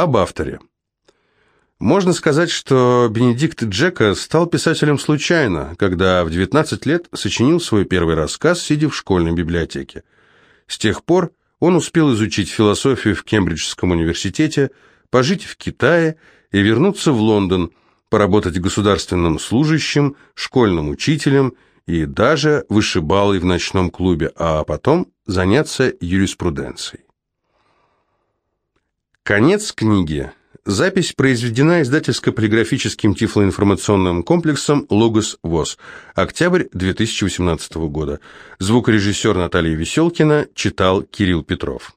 Об авторе. Можно сказать, что Бенедикт Джека стал писателем случайно, когда в 19 лет сочинил свой первый рассказ, сидя в школьной библиотеке. С тех пор он успел изучить философию в Кембриджском университете, пожить в Китае и вернуться в Лондон, поработать государственным служащим, школьным учителем и даже вышибалой в ночном клубе, а потом заняться юриспруденцией. Конец книги. Запись произведена издательско-полиграфическим тифлоинформационным комплексом «Логос ВОЗ». Октябрь 2018 года. Звукорежиссер Наталья Веселкина читал Кирилл Петров.